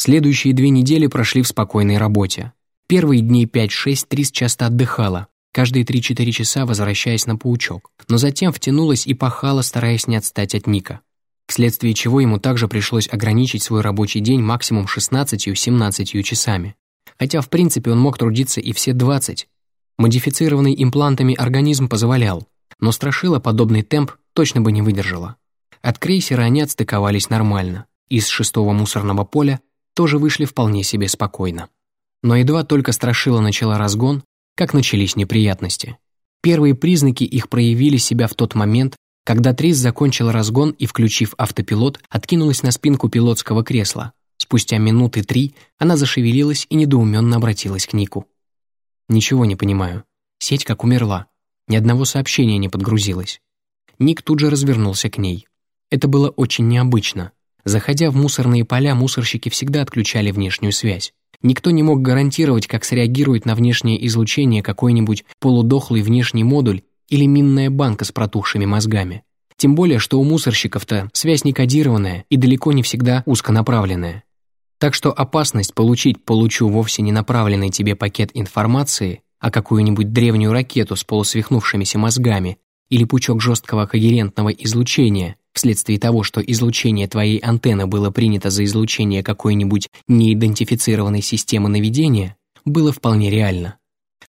Следующие две недели прошли в спокойной работе. Первые дней 5-6 Трис часто отдыхала, каждые 3-4 часа возвращаясь на паучок, но затем втянулась и пахала, стараясь не отстать от Ника. Вследствие чего ему также пришлось ограничить свой рабочий день максимум 16-17 часами. Хотя, в принципе, он мог трудиться и все 20. Модифицированный имплантами организм позволял, но страшила подобный темп точно бы не выдержала. От крейсера они отстыковались нормально. Из шестого мусорного поля тоже вышли вполне себе спокойно. Но едва только страшила начала разгон, как начались неприятности. Первые признаки их проявили себя в тот момент, когда Трис закончил разгон и, включив автопилот, откинулась на спинку пилотского кресла. Спустя минуты три она зашевелилась и недоуменно обратилась к Нику. «Ничего не понимаю. Сеть как умерла. Ни одного сообщения не подгрузилось». Ник тут же развернулся к ней. Это было очень необычно. Заходя в мусорные поля, мусорщики всегда отключали внешнюю связь. Никто не мог гарантировать, как среагирует на внешнее излучение какой-нибудь полудохлый внешний модуль или минная банка с протухшими мозгами. Тем более, что у мусорщиков-то связь не кодированная и далеко не всегда узконаправленная. Так что опасность получить получу вовсе не направленный тебе пакет информации, а какую-нибудь древнюю ракету с полусвихнувшимися мозгами или пучок жесткого когерентного излучения, вследствие того, что излучение твоей антенны было принято за излучение какой-нибудь неидентифицированной системы наведения, было вполне реально.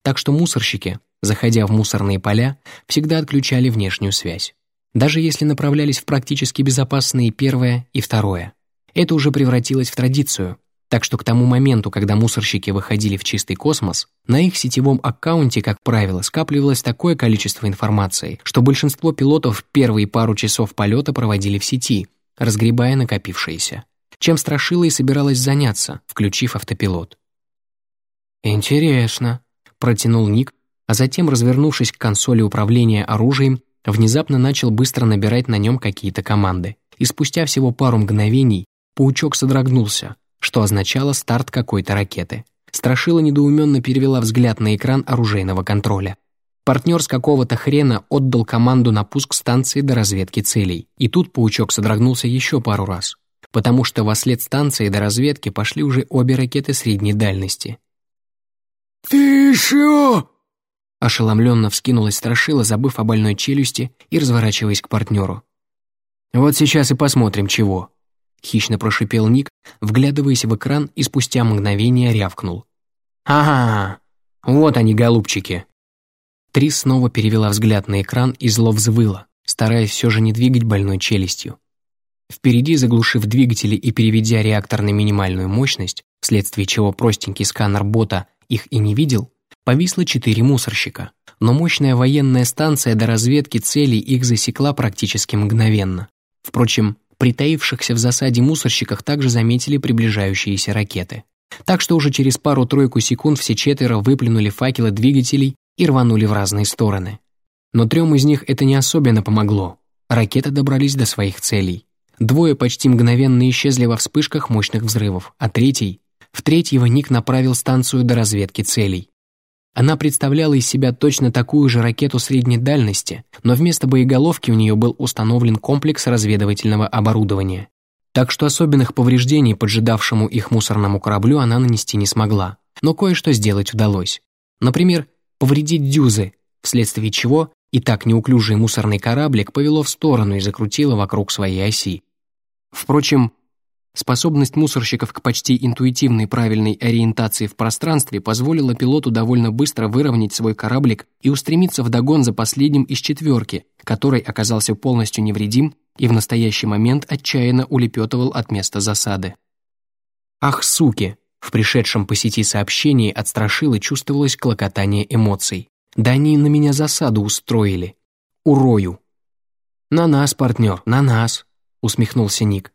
Так что мусорщики, заходя в мусорные поля, всегда отключали внешнюю связь. Даже если направлялись в практически безопасные первое и второе. Это уже превратилось в традицию, так что к тому моменту, когда мусорщики выходили в чистый космос, на их сетевом аккаунте, как правило, скапливалось такое количество информации, что большинство пилотов первые пару часов полета проводили в сети, разгребая накопившееся. Чем страшила и собиралась заняться, включив автопилот. «Интересно», — протянул Ник, а затем, развернувшись к консоли управления оружием, внезапно начал быстро набирать на нем какие-то команды. И спустя всего пару мгновений паучок содрогнулся, что означало старт какой-то ракеты. Страшила недоуменно перевела взгляд на экран оружейного контроля. Партнер с какого-то хрена отдал команду на пуск станции до разведки целей. И тут паучок содрогнулся еще пару раз. Потому что во след станции до разведки пошли уже обе ракеты средней дальности. «Ты шо?» Ошеломленно вскинулась Страшила, забыв о больной челюсти и разворачиваясь к партнеру. «Вот сейчас и посмотрим, чего», Хищно прошипел Ник, вглядываясь в экран и спустя мгновение рявкнул. «Ага, вот они, голубчики!» Трис снова перевела взгляд на экран и зло взвыла, стараясь все же не двигать больной челюстью. Впереди, заглушив двигатели и переведя реактор на минимальную мощность, вследствие чего простенький сканер бота их и не видел, повисло четыре мусорщика. Но мощная военная станция до разведки целей их засекла практически мгновенно. Впрочем, притаившихся в засаде мусорщиках также заметили приближающиеся ракеты. Так что уже через пару-тройку секунд все четверо выплюнули факелы двигателей и рванули в разные стороны. Но трем из них это не особенно помогло. Ракеты добрались до своих целей. Двое почти мгновенно исчезли во вспышках мощных взрывов, а третий... В третьего Ник направил станцию до разведки целей. Она представляла из себя точно такую же ракету средней дальности, но вместо боеголовки у нее был установлен комплекс разведывательного оборудования. Так что особенных повреждений поджидавшему их мусорному кораблю она нанести не смогла. Но кое-что сделать удалось. Например, повредить дюзы, вследствие чего и так неуклюжий мусорный кораблик повело в сторону и закрутило вокруг своей оси. Впрочем, Способность мусорщиков к почти интуитивной правильной ориентации в пространстве позволила пилоту довольно быстро выровнять свой кораблик и устремиться в догон за последним из четверки, который оказался полностью невредим и в настоящий момент отчаянно улепетывал от места засады. «Ах, суки!» В пришедшем по сети сообщении от Страшилы чувствовалось клокотание эмоций. «Да они на меня засаду устроили. Урою!» «На нас, партнер, на нас!» усмехнулся Ник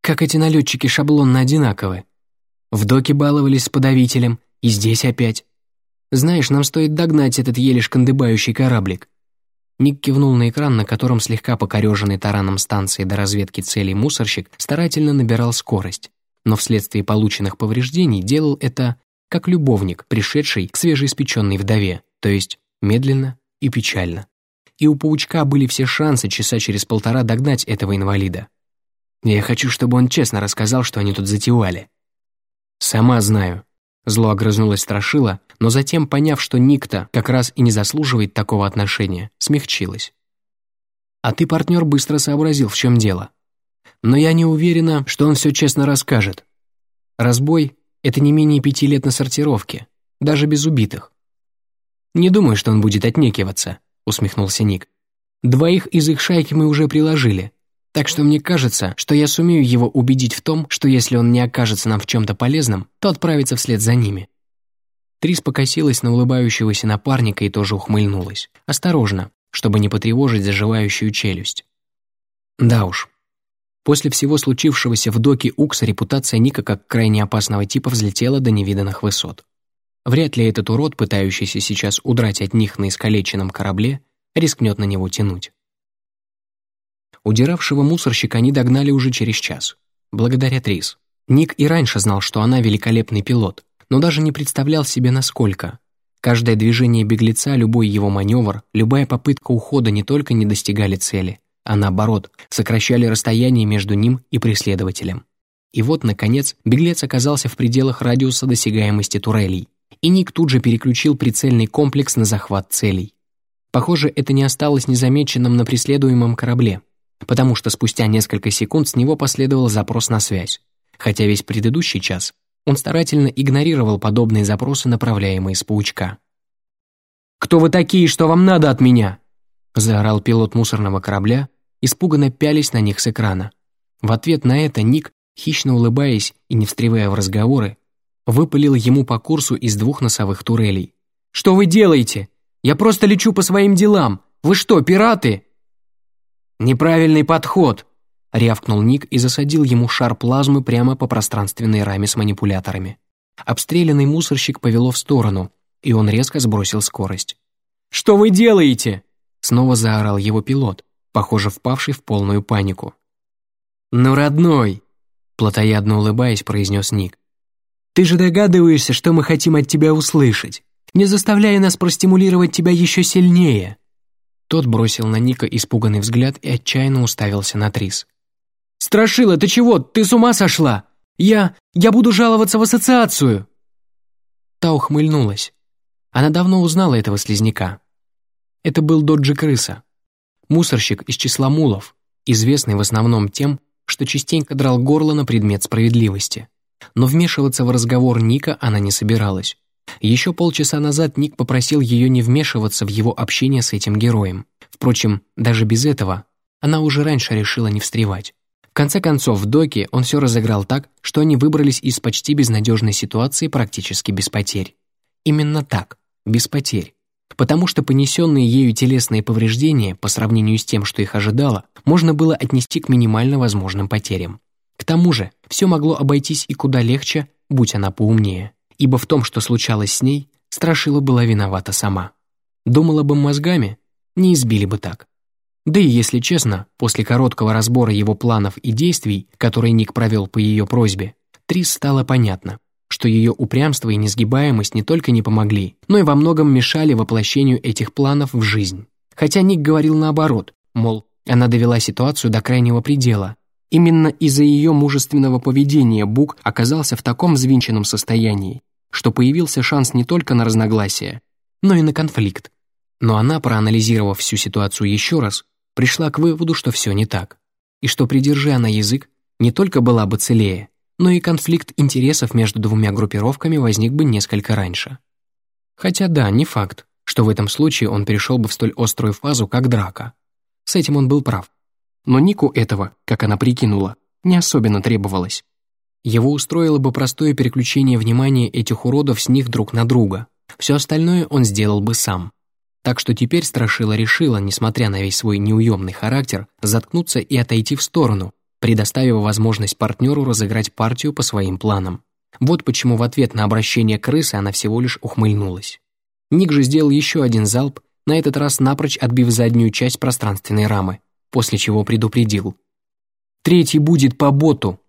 как эти налетчики шаблонно одинаковы. В доке баловались с подавителем, и здесь опять. Знаешь, нам стоит догнать этот еле шкандыбающий кораблик. Ник кивнул на экран, на котором слегка покореженный тараном станции до разведки целей мусорщик старательно набирал скорость, но вследствие полученных повреждений делал это как любовник, пришедший к свежеиспеченной вдове, то есть медленно и печально. И у паучка были все шансы часа через полтора догнать этого инвалида. Я хочу, чтобы он честно рассказал, что они тут затевали. «Сама знаю», — зло огрызнулась Страшила, но затем, поняв, что Никта как раз и не заслуживает такого отношения, смягчилась. «А ты, партнер, быстро сообразил, в чем дело. Но я не уверена, что он все честно расскажет. Разбой — это не менее пяти лет на сортировке, даже без убитых. «Не думаю, что он будет отнекиваться», — усмехнулся Ник. «Двоих из их шайки мы уже приложили, так что мне кажется, что я сумею его убедить в том, что если он не окажется нам в чем-то полезном, то отправится вслед за ними». Трис покосилась на улыбающегося напарника и тоже ухмыльнулась. Осторожно, чтобы не потревожить заживающую челюсть. Да уж. После всего случившегося в доке Укса репутация Ника как крайне опасного типа взлетела до невиданных высот. Вряд ли этот урод, пытающийся сейчас удрать от них на искалеченном корабле, рискнет на него тянуть. Удиравшего мусорщика они догнали уже через час, благодаря Трис. Ник и раньше знал, что она великолепный пилот, но даже не представлял себе, насколько. Каждое движение беглеца, любой его маневр, любая попытка ухода не только не достигали цели, а наоборот, сокращали расстояние между ним и преследователем. И вот, наконец, беглец оказался в пределах радиуса досягаемости турелей, и Ник тут же переключил прицельный комплекс на захват целей. Похоже, это не осталось незамеченным на преследуемом корабле, потому что спустя несколько секунд с него последовал запрос на связь, хотя весь предыдущий час он старательно игнорировал подобные запросы, направляемые с паучка. «Кто вы такие, что вам надо от меня?» заорал пилот мусорного корабля, испуганно пялись на них с экрана. В ответ на это Ник, хищно улыбаясь и не встревая в разговоры, выпалил ему по курсу из двух носовых турелей. «Что вы делаете? Я просто лечу по своим делам! Вы что, пираты?» «Неправильный подход!» — рявкнул Ник и засадил ему шар плазмы прямо по пространственной раме с манипуляторами. Обстрелянный мусорщик повело в сторону, и он резко сбросил скорость. «Что вы делаете?» — снова заорал его пилот, похоже, впавший в полную панику. «Ну, родной!» — плотоядно улыбаясь, произнес Ник. Ты же догадываешься, что мы хотим от тебя услышать. Не заставляя нас простимулировать тебя еще сильнее». Тот бросил на Ника испуганный взгляд и отчаянно уставился на Трис. «Страшила, ты чего? Ты с ума сошла? Я... я буду жаловаться в ассоциацию!» Та ухмыльнулась. Она давно узнала этого слизняка. Это был Доджи Крыса. Мусорщик из числа мулов, известный в основном тем, что частенько драл горло на предмет справедливости. Но вмешиваться в разговор Ника она не собиралась. Еще полчаса назад Ник попросил ее не вмешиваться в его общение с этим героем. Впрочем, даже без этого она уже раньше решила не встревать. В конце концов, в доке он все разыграл так, что они выбрались из почти безнадежной ситуации практически без потерь. Именно так, без потерь. Потому что понесенные ею телесные повреждения, по сравнению с тем, что их ожидало, можно было отнести к минимально возможным потерям. К тому же, все могло обойтись и куда легче, будь она поумнее, ибо в том, что случалось с ней, Страшила была виновата сама. Думала бы мозгами, не избили бы так. Да и, если честно, после короткого разбора его планов и действий, которые Ник провел по ее просьбе, Трис стало понятно, что ее упрямство и несгибаемость не только не помогли, но и во многом мешали воплощению этих планов в жизнь. Хотя Ник говорил наоборот, мол, она довела ситуацию до крайнего предела, Именно из-за ее мужественного поведения Бук оказался в таком взвинченном состоянии, что появился шанс не только на разногласия, но и на конфликт. Но она, проанализировав всю ситуацию еще раз, пришла к выводу, что все не так, и что, придержи она язык, не только была бы целее, но и конфликт интересов между двумя группировками возник бы несколько раньше. Хотя да, не факт, что в этом случае он перешел бы в столь острую фазу, как драка. С этим он был прав. Но Нику этого, как она прикинула, не особенно требовалось. Его устроило бы простое переключение внимания этих уродов с них друг на друга. Все остальное он сделал бы сам. Так что теперь Страшила решила, несмотря на весь свой неуемный характер, заткнуться и отойти в сторону, предоставив возможность партнеру разыграть партию по своим планам. Вот почему в ответ на обращение крысы она всего лишь ухмыльнулась. Ник же сделал еще один залп, на этот раз напрочь отбив заднюю часть пространственной рамы после чего предупредил. «Третий будет по боту».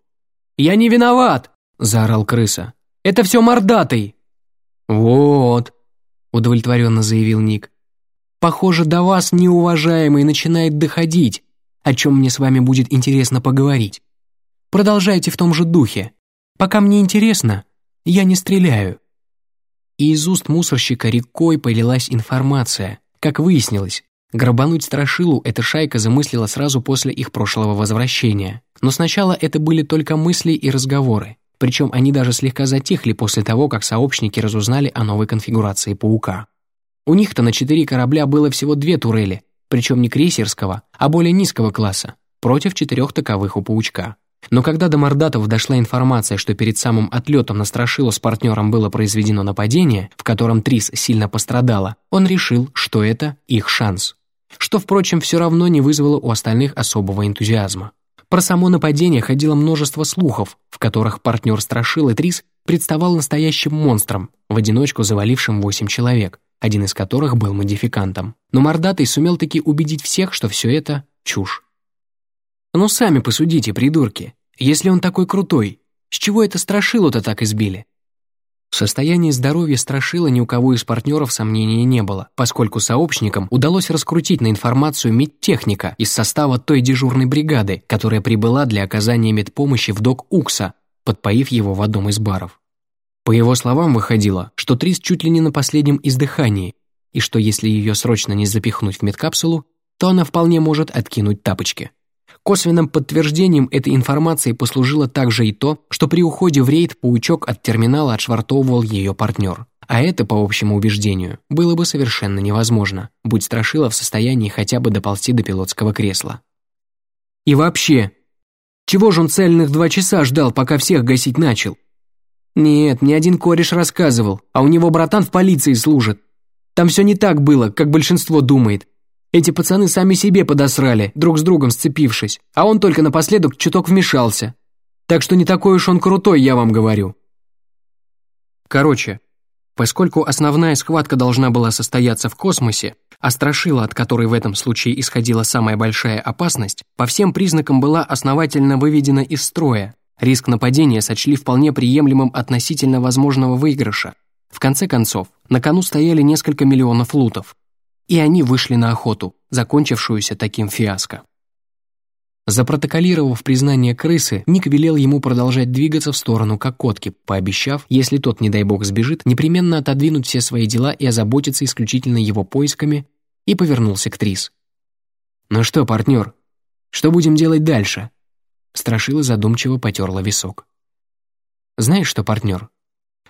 «Я не виноват!» — заорал крыса. «Это все мордатый!» «Вот», — удовлетворенно заявил Ник. «Похоже, до вас, неуважаемый, начинает доходить, о чем мне с вами будет интересно поговорить. Продолжайте в том же духе. Пока мне интересно, Я не стреляю». И из уст мусорщика рекой полилась информация. Как выяснилось, грабануть Страшилу эта шайка замыслила сразу после их прошлого возвращения. Но сначала это были только мысли и разговоры. Причем они даже слегка затихли после того, как сообщники разузнали о новой конфигурации «Паука». У них-то на четыре корабля было всего две турели, причем не крейсерского, а более низкого класса, против четырех таковых у «Паучка». Но когда до Мордатов дошла информация, что перед самым отлетом на Страшилу с партнером было произведено нападение, в котором Трис сильно пострадала, он решил, что это их шанс. Что, впрочем, все равно не вызвало у остальных особого энтузиазма. Про само нападение ходило множество слухов, в которых партнер Страшилы Трис представал настоящим монстром, в одиночку завалившим восемь человек, один из которых был модификантом. Но Мордатый сумел таки убедить всех, что все это — чушь. «Ну сами посудите, придурки, если он такой крутой, с чего это Страшилу-то так избили?» В состоянии здоровья Страшила ни у кого из партнеров сомнений не было, поскольку сообщникам удалось раскрутить на информацию медтехника из состава той дежурной бригады, которая прибыла для оказания медпомощи в док Укса, подпоив его в одном из баров. По его словам, выходило, что Трис чуть ли не на последнем издыхании, и что если ее срочно не запихнуть в медкапсулу, то она вполне может откинуть тапочки. Косвенным подтверждением этой информации послужило также и то, что при уходе в рейд паучок от терминала отшвартовывал ее партнер. А это, по общему убеждению, было бы совершенно невозможно, будь Страшила в состоянии хотя бы доползти до пилотского кресла. И вообще, чего же он цельных два часа ждал, пока всех гасить начал? Нет, ни один кореш рассказывал, а у него братан в полиции служит. Там все не так было, как большинство думает. Эти пацаны сами себе подосрали, друг с другом сцепившись, а он только напоследок чуток вмешался. Так что не такой уж он крутой, я вам говорю. Короче, поскольку основная схватка должна была состояться в космосе, а страшила, от которой в этом случае исходила самая большая опасность, по всем признакам была основательно выведена из строя. Риск нападения сочли вполне приемлемым относительно возможного выигрыша. В конце концов, на кону стояли несколько миллионов лутов, и они вышли на охоту, закончившуюся таким фиаско. Запротоколировав признание крысы, Ник велел ему продолжать двигаться в сторону Кокотки, пообещав, если тот, не дай бог, сбежит, непременно отодвинуть все свои дела и озаботиться исключительно его поисками, и повернулся к Трис. «Ну что, партнер, что будем делать дальше?» Страшила задумчиво потерла висок. «Знаешь что, партнер,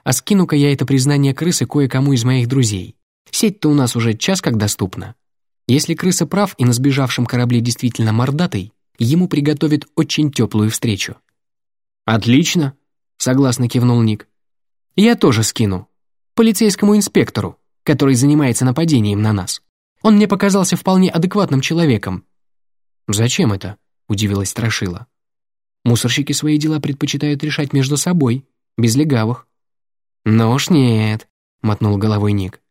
а скину-ка я это признание крысы кое-кому из моих друзей. Сеть-то у нас уже час как доступна. Если крыса прав и на сбежавшем корабле действительно мордатый, ему приготовят очень теплую встречу. «Отлично», — согласно кивнул Ник. «Я тоже скину. Полицейскому инспектору, который занимается нападением на нас. Он мне показался вполне адекватным человеком». «Зачем это?» — удивилась Страшила. «Мусорщики свои дела предпочитают решать между собой, без легавых». «Ну уж нет», — мотнул головой Ник.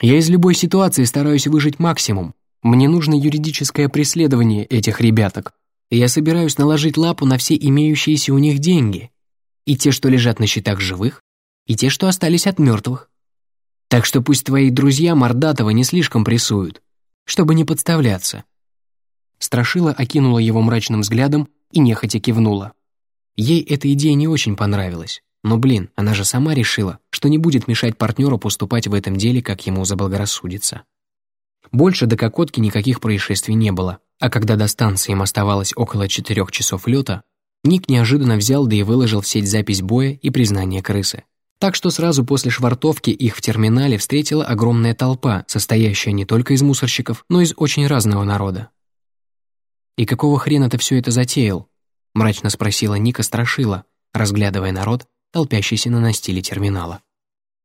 Я из любой ситуации стараюсь выжить максимум. Мне нужно юридическое преследование этих ребяток. Я собираюсь наложить лапу на все имеющиеся у них деньги. И те, что лежат на счетах живых, и те, что остались от мертвых. Так что пусть твои друзья Мордатова не слишком прессуют, чтобы не подставляться». Страшила окинула его мрачным взглядом и нехотя кивнула. Ей эта идея не очень понравилась. Но, блин, она же сама решила, что не будет мешать партнеру поступать в этом деле, как ему заблагорассудится. Больше до Кокотки никаких происшествий не было, а когда до станции им оставалось около четырех часов лета, Ник неожиданно взял да и выложил в сеть запись боя и признание крысы. Так что сразу после швартовки их в терминале встретила огромная толпа, состоящая не только из мусорщиков, но и из очень разного народа. «И какого хрена ты все это затеял?» — мрачно спросила Ника Страшила, разглядывая народ, толпящийся на настиле терминала.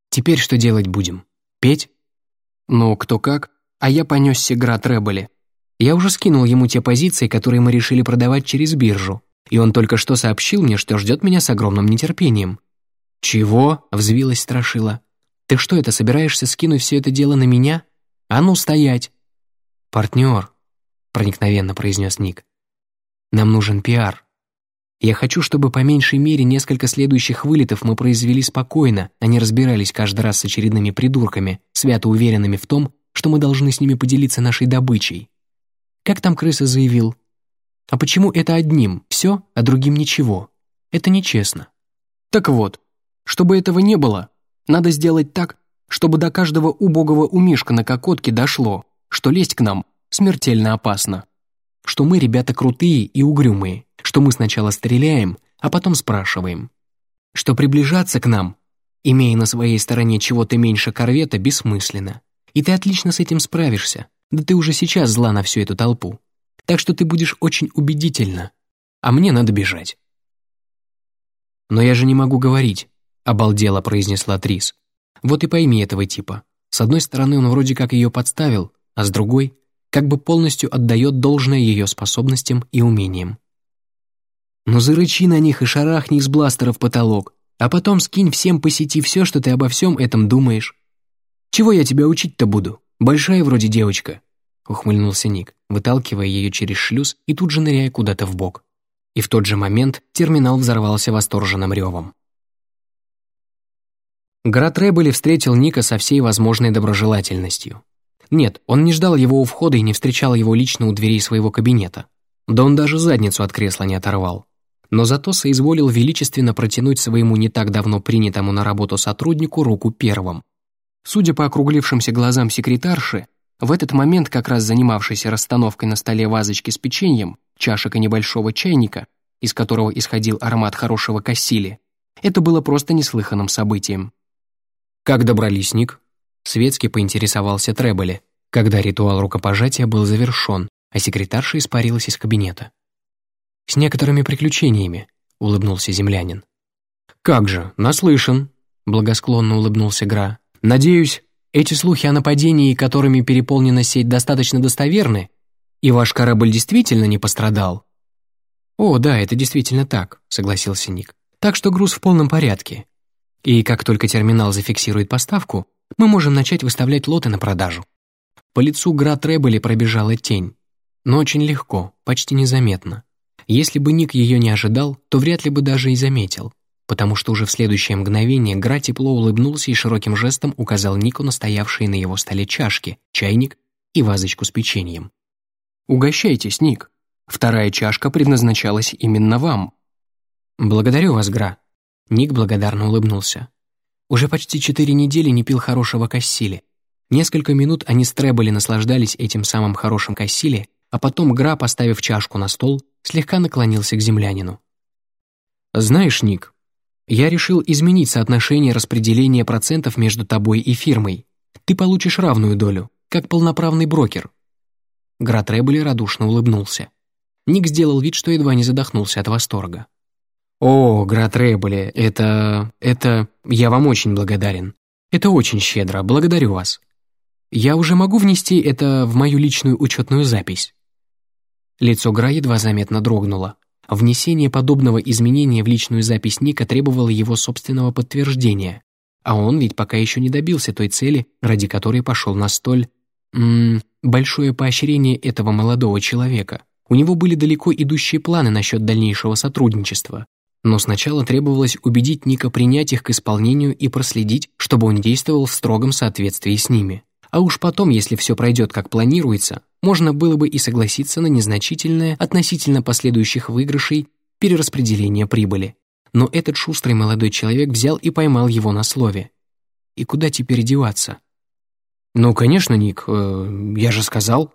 «Теперь что делать будем? Петь?» «Ну, кто как, а я понесся град Рэбболи. Я уже скинул ему те позиции, которые мы решили продавать через биржу, и он только что сообщил мне, что ждет меня с огромным нетерпением». «Чего?» — взвилась Страшила. «Ты что это, собираешься скинуть все это дело на меня? А ну, стоять!» «Партнер», — проникновенно произнес Ник. «Нам нужен пиар. Я хочу, чтобы по меньшей мере несколько следующих вылетов мы произвели спокойно, а не разбирались каждый раз с очередными придурками, свято уверенными в том, что мы должны с ними поделиться нашей добычей. Как там крыса заявил? А почему это одним все, а другим ничего? Это нечестно. Так вот, Чтобы этого не было, надо сделать так, чтобы до каждого убогого умишка на кокотке дошло, что лезть к нам смертельно опасно. Что мы ребята крутые и угрюмые, что мы сначала стреляем, а потом спрашиваем. Что приближаться к нам, имея на своей стороне чего-то меньше корвета, бессмысленно. И ты отлично с этим справишься, да ты уже сейчас зла на всю эту толпу. Так что ты будешь очень убедительно, а мне надо бежать. «Но я же не могу говорить», — обалдело произнесла Трис. «Вот и пойми этого типа. С одной стороны, он вроде как ее подставил, а с другой — как бы полностью отдает должное ее способностям и умениям. Ну зарычи на них и шарахни из бластера в потолок, а потом скинь всем по сети все, что ты обо всем этом думаешь. Чего я тебя учить-то буду? Большая вроде девочка», — ухмыльнулся Ник, выталкивая ее через шлюз и тут же ныряя куда-то в бок и в тот же момент терминал взорвался восторженным ревом. Град Рэббели встретил Ника со всей возможной доброжелательностью. Нет, он не ждал его у входа и не встречал его лично у дверей своего кабинета. Да он даже задницу от кресла не оторвал. Но зато соизволил величественно протянуть своему не так давно принятому на работу сотруднику руку первым. Судя по округлившимся глазам секретарши, в этот момент как раз занимавшийся расстановкой на столе вазочки с печеньем, чашек и небольшого чайника, из которого исходил аромат хорошего кассили, это было просто неслыханным событием. «Как добрались, Ник?» Светски поинтересовался Треболи, когда ритуал рукопожатия был завершен, а секретарша испарилась из кабинета. «С некоторыми приключениями», — улыбнулся землянин. «Как же, наслышан», — благосклонно улыбнулся Гра. «Надеюсь, эти слухи о нападении, которыми переполнена сеть, достаточно достоверны, и ваш корабль действительно не пострадал?» «О, да, это действительно так», — согласился Ник. «Так что груз в полном порядке. И как только терминал зафиксирует поставку, мы можем начать выставлять лоты на продажу». По лицу Гра Треболи пробежала тень, но очень легко, почти незаметно. Если бы Ник ее не ожидал, то вряд ли бы даже и заметил потому что уже в следующее мгновение Гра тепло улыбнулся и широким жестом указал Нику на стоявшие на его столе чашки, чайник и вазочку с печеньем. «Угощайтесь, Ник. Вторая чашка предназначалась именно вам». «Благодарю вас, Гра». Ник благодарно улыбнулся. Уже почти четыре недели не пил хорошего кассили. Несколько минут они с Треболи наслаждались этим самым хорошим кассили, а потом Гра, поставив чашку на стол, слегка наклонился к землянину. «Знаешь, Ник, я решил изменить соотношение распределения процентов между тобой и фирмой. Ты получишь равную долю, как полноправный брокер». Град Рэббли радушно улыбнулся. Ник сделал вид, что едва не задохнулся от восторга. «О, Град Рэббли, это... это... я вам очень благодарен. Это очень щедро, благодарю вас. Я уже могу внести это в мою личную учетную запись?» Лицо Гра едва заметно дрогнуло. Внесение подобного изменения в личную запись Ника требовало его собственного подтверждения, а он ведь пока еще не добился той цели, ради которой пошел на столь... М -м, большое поощрение этого молодого человека. У него были далеко идущие планы насчет дальнейшего сотрудничества. Но сначала требовалось убедить Ника принять их к исполнению и проследить, чтобы он действовал в строгом соответствии с ними. А уж потом, если все пройдет как планируется, можно было бы и согласиться на незначительное относительно последующих выигрышей перераспределение прибыли. Но этот шустрый молодой человек взял и поймал его на слове. И куда теперь деваться? «Ну, конечно, Ник, э, я же сказал».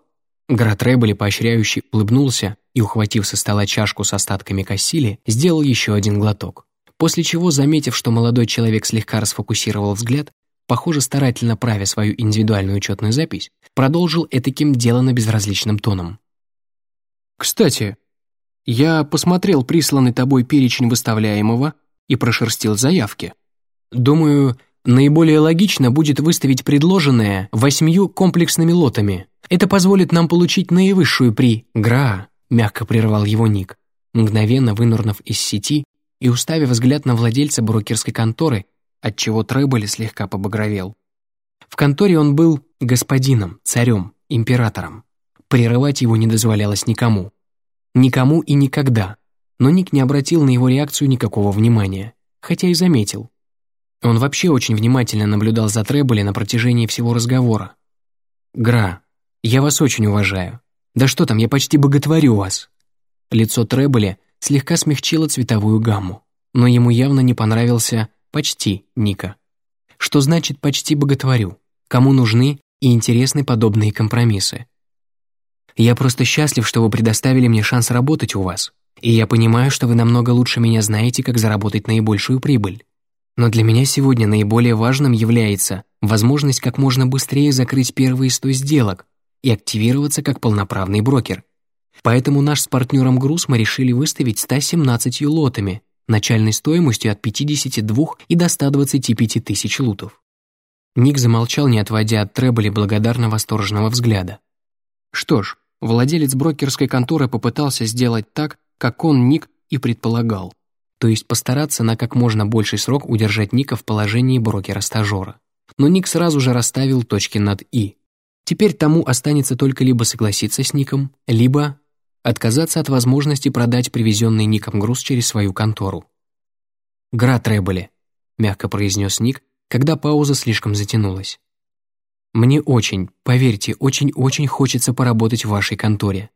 Град Рэббли, поощряющий, улыбнулся и, ухватив со стола чашку с остатками кассили, сделал еще один глоток. После чего, заметив, что молодой человек слегка расфокусировал взгляд, похоже, старательно правя свою индивидуальную учетную запись, продолжил этаким делано безразличным тоном. «Кстати, я посмотрел присланный тобой перечень выставляемого и прошерстил заявки. Думаю, наиболее логично будет выставить предложенное восьмью комплексными лотами. Это позволит нам получить наивысшую при... Гра, мягко прервал его Ник, мгновенно вынурнув из сети и уставив взгляд на владельца брокерской конторы, отчего Треболи слегка побагровел. В конторе он был господином, царем, императором. Прерывать его не дозволялось никому. Никому и никогда. Но Ник не обратил на его реакцию никакого внимания, хотя и заметил. Он вообще очень внимательно наблюдал за Треболи на протяжении всего разговора. «Гра, я вас очень уважаю. Да что там, я почти боготворю вас». Лицо Треболи слегка смягчило цветовую гамму, но ему явно не понравился почти, Ника. Что значит «почти боготворю»? Кому нужны и интересны подобные компромиссы? Я просто счастлив, что вы предоставили мне шанс работать у вас, и я понимаю, что вы намного лучше меня знаете, как заработать наибольшую прибыль. Но для меня сегодня наиболее важным является возможность как можно быстрее закрыть первые 100 сделок и активироваться как полноправный брокер. Поэтому наш с партнером груз мы решили выставить 117 лотами, начальной стоимостью от 52 и до 125 тысяч лутов. Ник замолчал, не отводя от Треболи благодарно восторженного взгляда. Что ж, владелец брокерской конторы попытался сделать так, как он, Ник, и предполагал. То есть постараться на как можно больший срок удержать Ника в положении брокера-стажера. Но Ник сразу же расставил точки над «и». Теперь тому останется только либо согласиться с Ником, либо отказаться от возможности продать привезенный Ником груз через свою контору. «Гра Треболи», — мягко произнес Ник, когда пауза слишком затянулась. «Мне очень, поверьте, очень-очень хочется поработать в вашей конторе».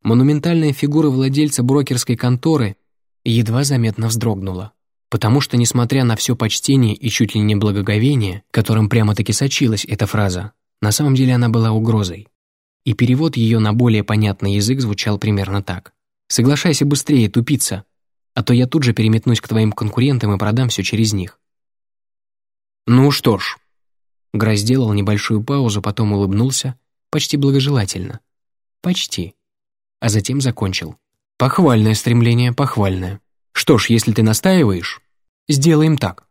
Монументальная фигура владельца брокерской конторы едва заметно вздрогнула, потому что, несмотря на все почтение и чуть ли не благоговение, которым прямо-таки сочилась эта фраза, на самом деле она была угрозой. И перевод ее на более понятный язык звучал примерно так. «Соглашайся быстрее, тупица, а то я тут же переметнусь к твоим конкурентам и продам все через них». «Ну что ж». Гра сделал небольшую паузу, потом улыбнулся, почти благожелательно. «Почти». А затем закончил. «Похвальное стремление, похвальное. Что ж, если ты настаиваешь, сделаем так.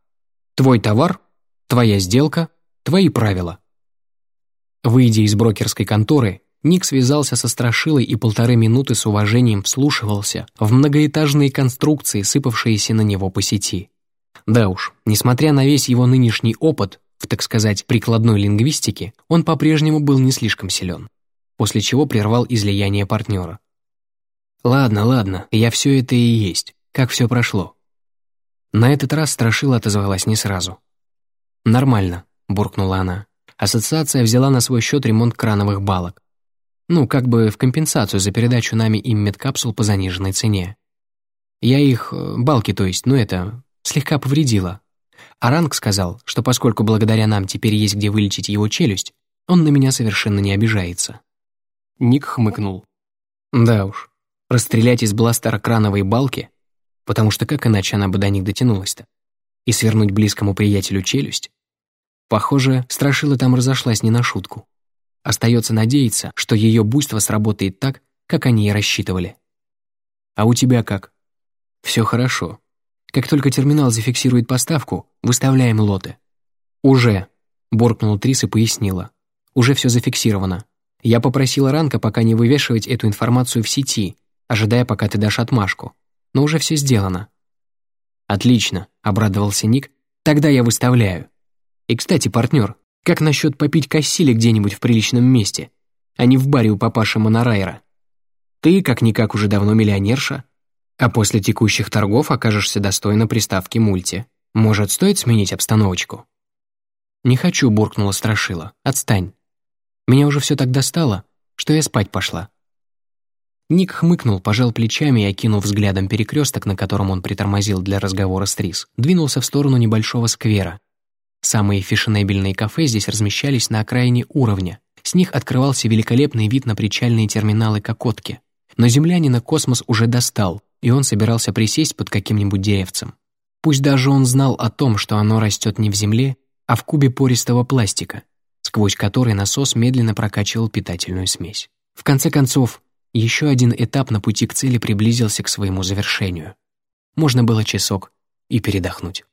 Твой товар, твоя сделка, твои правила». Выйдя из брокерской конторы, Ник связался со Страшилой и полторы минуты с уважением вслушивался в многоэтажные конструкции, сыпавшиеся на него по сети. Да уж, несмотря на весь его нынешний опыт в, так сказать, прикладной лингвистике, он по-прежнему был не слишком силен, после чего прервал излияние партнера. «Ладно, ладно, я все это и есть. Как все прошло?» На этот раз Страшила отозвалась не сразу. «Нормально», — буркнула она. Ассоциация взяла на свой счет ремонт крановых балок. Ну, как бы в компенсацию за передачу нами им медкапсул по заниженной цене. Я их, э, балки то есть, ну это, слегка повредила. А Ранг сказал, что поскольку благодаря нам теперь есть где вылечить его челюсть, он на меня совершенно не обижается. Ник хмыкнул. Да уж, расстрелять из бластера крановые балки, потому что как иначе она бы до них дотянулась-то, и свернуть близкому приятелю челюсть, Похоже, Страшила там разошлась не на шутку. Остается надеяться, что ее буйство сработает так, как они и рассчитывали. А у тебя как? Все хорошо. Как только терминал зафиксирует поставку, выставляем лоты. Уже, буркнула Трис и пояснила. Уже все зафиксировано. Я попросила Ранка пока не вывешивать эту информацию в сети, ожидая, пока ты дашь отмашку. Но уже все сделано. Отлично, обрадовался Ник. Тогда я выставляю. И, кстати, партнер, как насчет попить кассили где-нибудь в приличном месте, а не в баре у папаши Монорайра? Ты, как-никак, уже давно миллионерша, а после текущих торгов окажешься достойна приставки мульти. Может, стоит сменить обстановочку? «Не хочу», — буркнула Страшила. «Отстань. Меня уже все так достало, что я спать пошла». Ник хмыкнул, пожал плечами и, окинув взглядом перекресток, на котором он притормозил для разговора с Трис, двинулся в сторону небольшого сквера, Самые фешенебельные кафе здесь размещались на окраине уровня. С них открывался великолепный вид на причальные терминалы Кокотки. Но землянина космос уже достал, и он собирался присесть под каким-нибудь деревцем. Пусть даже он знал о том, что оно растет не в земле, а в кубе пористого пластика, сквозь который насос медленно прокачивал питательную смесь. В конце концов, еще один этап на пути к цели приблизился к своему завершению. Можно было часок и передохнуть.